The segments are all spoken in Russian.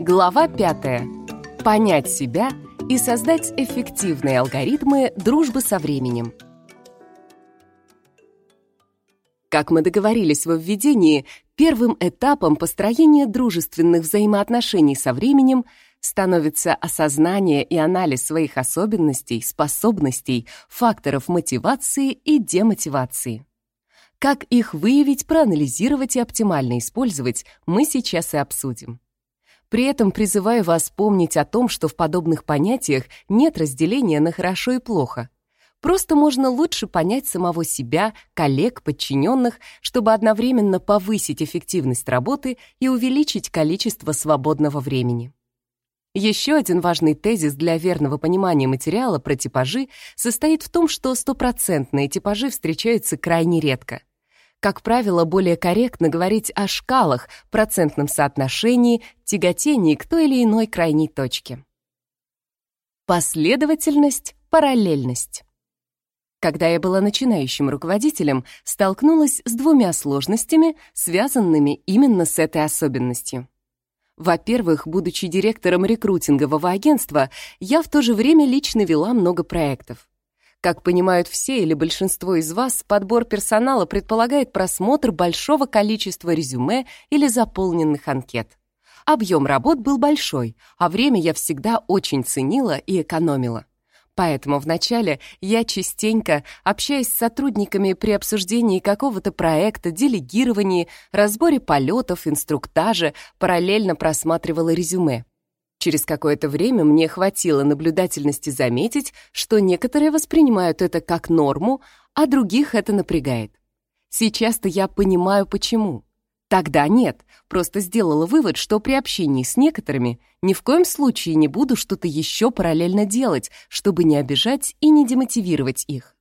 Глава 5. Понять себя и создать эффективные алгоритмы дружбы со временем. Как мы договорились во введении, первым этапом построения дружественных взаимоотношений со временем становится осознание и анализ своих особенностей, способностей, факторов мотивации и демотивации. Как их выявить, проанализировать и оптимально использовать, мы сейчас и обсудим. При этом призываю вас помнить о том, что в подобных понятиях нет разделения на хорошо и плохо. Просто можно лучше понять самого себя, коллег, подчиненных, чтобы одновременно повысить эффективность работы и увеличить количество свободного времени. Еще один важный тезис для верного понимания материала про типажи состоит в том, что стопроцентные типажи встречаются крайне редко — как правило, более корректно говорить о шкалах, процентном соотношении, тяготении к той или иной крайней точке. Последовательность, параллельность. Когда я была начинающим руководителем, столкнулась с двумя сложностями, связанными именно с этой особенностью. Во-первых, будучи директором рекрутингового агентства, я в то же время лично вела много проектов. Как понимают все или большинство из вас, подбор персонала предполагает просмотр большого количества резюме или заполненных анкет. Объем работ был большой, а время я всегда очень ценила и экономила. Поэтому вначале я частенько, общаясь с сотрудниками при обсуждении какого-то проекта, делегировании, разборе полетов, инструктаже, параллельно просматривала резюме. Через какое-то время мне хватило наблюдательности заметить, что некоторые воспринимают это как норму, а других это напрягает. Сейчас-то я понимаю, почему. Тогда нет, просто сделала вывод, что при общении с некоторыми ни в коем случае не буду что-то еще параллельно делать, чтобы не обижать и не демотивировать их.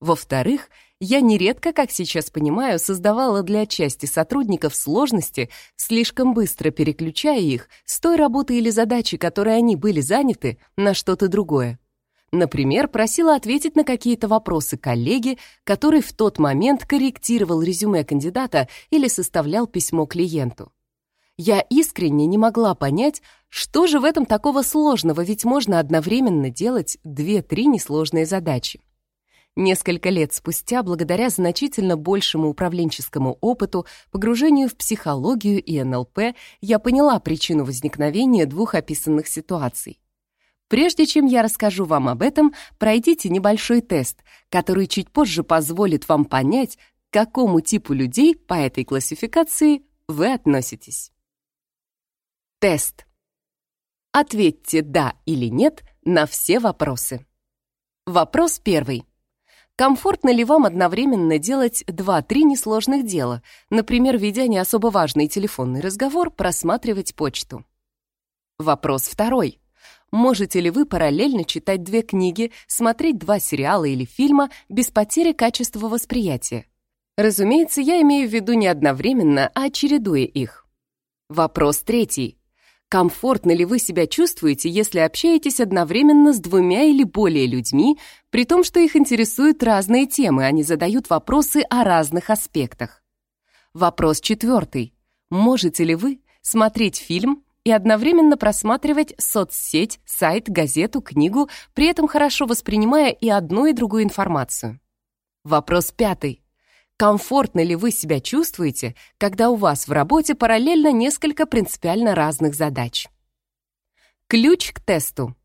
Во-вторых, я нередко, как сейчас понимаю, создавала для части сотрудников сложности, слишком быстро переключая их с той работы или задачи, которой они были заняты, на что-то другое. Например, просила ответить на какие-то вопросы коллеги, который в тот момент корректировал резюме кандидата или составлял письмо клиенту. Я искренне не могла понять, что же в этом такого сложного, ведь можно одновременно делать две-три несложные задачи. Несколько лет спустя, благодаря значительно большему управленческому опыту, погружению в психологию и НЛП, я поняла причину возникновения двух описанных ситуаций. Прежде чем я расскажу вам об этом, пройдите небольшой тест, который чуть позже позволит вам понять, к какому типу людей по этой классификации вы относитесь. Тест. Ответьте «да» или «нет» на все вопросы. Вопрос первый. Комфортно ли вам одновременно делать 2-3 несложных дела, например, ведя не особо важный телефонный разговор, просматривать почту? Вопрос второй. Можете ли вы параллельно читать две книги, смотреть два сериала или фильма без потери качества восприятия? Разумеется, я имею в виду не одновременно, а чередуя их. Вопрос третий. Комфортно ли вы себя чувствуете, если общаетесь одновременно с двумя или более людьми, при том, что их интересуют разные темы, они задают вопросы о разных аспектах? Вопрос четвертый. Можете ли вы смотреть фильм и одновременно просматривать соцсеть, сайт, газету, книгу, при этом хорошо воспринимая и одну, и другую информацию? Вопрос пятый. Комфортно ли вы себя чувствуете, когда у вас в работе параллельно несколько принципиально разных задач? Ключ к тесту.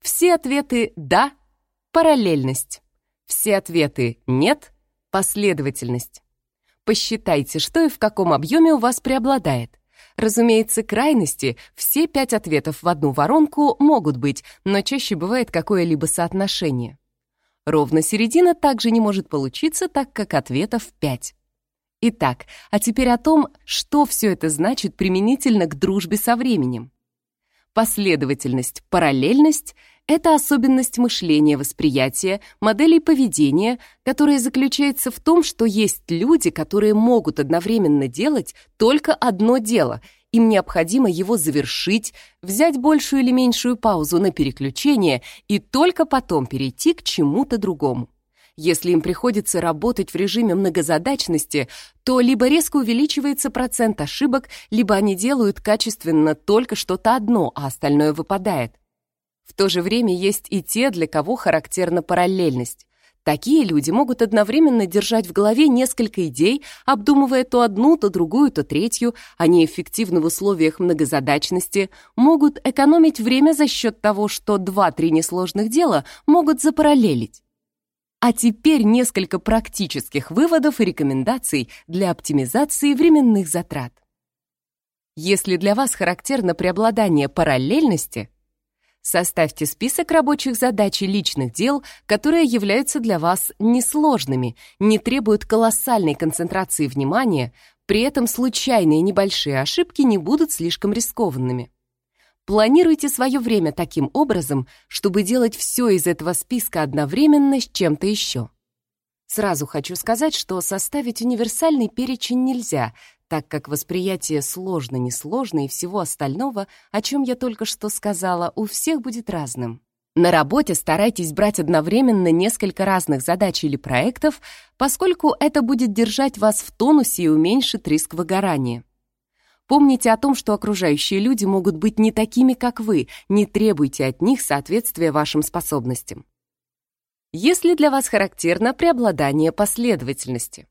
Все ответы «да» — параллельность. Все ответы «нет» — последовательность. Посчитайте, что и в каком объеме у вас преобладает. Разумеется, крайности, все пять ответов в одну воронку могут быть, но чаще бывает какое-либо соотношение. Ровно середина также не может получиться, так как ответов 5. Итак, а теперь о том, что все это значит применительно к дружбе со временем. Последовательность, параллельность — это особенность мышления, восприятия, моделей поведения, которая заключается в том, что есть люди, которые могут одновременно делать только одно дело — им необходимо его завершить, взять большую или меньшую паузу на переключение и только потом перейти к чему-то другому. Если им приходится работать в режиме многозадачности, то либо резко увеличивается процент ошибок, либо они делают качественно только что-то одно, а остальное выпадает. В то же время есть и те, для кого характерна параллельность. Такие люди могут одновременно держать в голове несколько идей, обдумывая то одну, то другую, то третью. Они эффективны в условиях многозадачности, могут экономить время за счет того, что два-три несложных дела могут запараллелить. А теперь несколько практических выводов и рекомендаций для оптимизации временных затрат. Если для вас характерно преобладание параллельности, Составьте список рабочих задач и личных дел, которые являются для вас несложными, не требуют колоссальной концентрации внимания, при этом случайные небольшие ошибки не будут слишком рискованными. Планируйте свое время таким образом, чтобы делать все из этого списка одновременно с чем-то еще. Сразу хочу сказать, что составить универсальный перечень нельзя, так как восприятие сложно-несложно и всего остального, о чем я только что сказала, у всех будет разным. На работе старайтесь брать одновременно несколько разных задач или проектов, поскольку это будет держать вас в тонусе и уменьшит риск выгорания. Помните о том, что окружающие люди могут быть не такими, как вы, не требуйте от них соответствия вашим способностям. Если для вас характерно преобладание последовательности.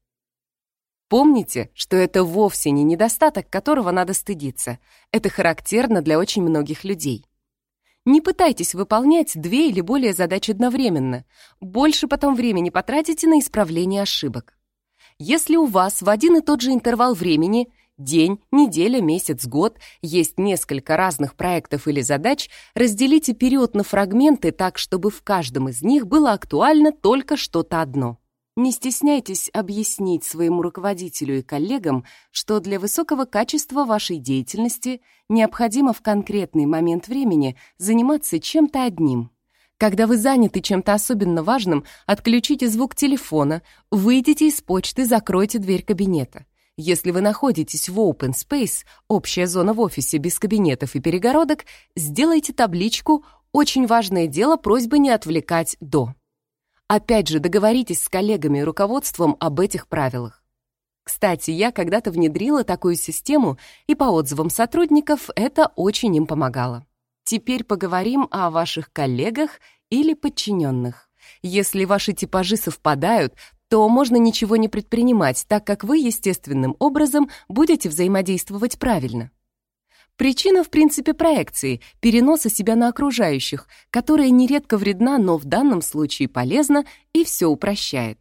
Помните, что это вовсе не недостаток, которого надо стыдиться. Это характерно для очень многих людей. Не пытайтесь выполнять две или более задач одновременно. Больше потом времени потратите на исправление ошибок. Если у вас в один и тот же интервал времени день, неделя, месяц, год, есть несколько разных проектов или задач, разделите период на фрагменты так, чтобы в каждом из них было актуально только что-то одно. Не стесняйтесь объяснить своему руководителю и коллегам, что для высокого качества вашей деятельности необходимо в конкретный момент времени заниматься чем-то одним. Когда вы заняты чем-то особенно важным, отключите звук телефона, выйдите из почты, закройте дверь кабинета. Если вы находитесь в open space, общая зона в офисе без кабинетов и перегородок, сделайте табличку «Очень важное дело, просьба не отвлекать до». Опять же, договоритесь с коллегами и руководством об этих правилах. Кстати, я когда-то внедрила такую систему, и по отзывам сотрудников это очень им помогало. Теперь поговорим о ваших коллегах или подчиненных. Если ваши типажи совпадают, то можно ничего не предпринимать, так как вы естественным образом будете взаимодействовать правильно. Причина, в принципе, проекции, переноса себя на окружающих, которая нередко вредна, но в данном случае полезна и все упрощает.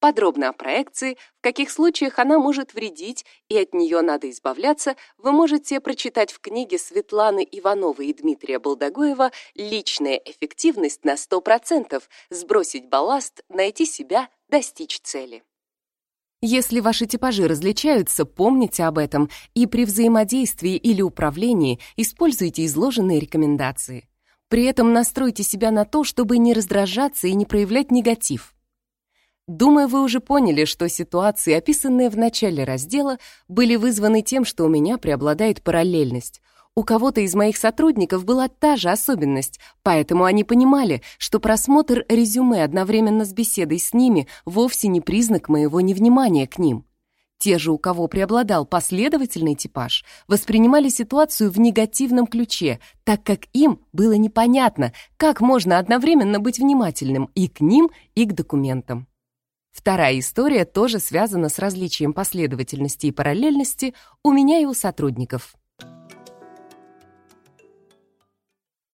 Подробно о проекции, в каких случаях она может вредить и от нее надо избавляться, вы можете прочитать в книге Светланы Ивановой и Дмитрия Балдагоева «Личная эффективность на 100%. Сбросить балласт, найти себя, достичь цели». Если ваши типажи различаются, помните об этом и при взаимодействии или управлении используйте изложенные рекомендации. При этом настройте себя на то, чтобы не раздражаться и не проявлять негатив. Думаю, вы уже поняли, что ситуации, описанные в начале раздела, были вызваны тем, что у меня преобладает параллельность. У кого-то из моих сотрудников была та же особенность, поэтому они понимали, что просмотр резюме одновременно с беседой с ними вовсе не признак моего невнимания к ним. Те же, у кого преобладал последовательный типаж, воспринимали ситуацию в негативном ключе, так как им было непонятно, как можно одновременно быть внимательным и к ним, и к документам. Вторая история тоже связана с различием последовательности и параллельности у меня и у сотрудников.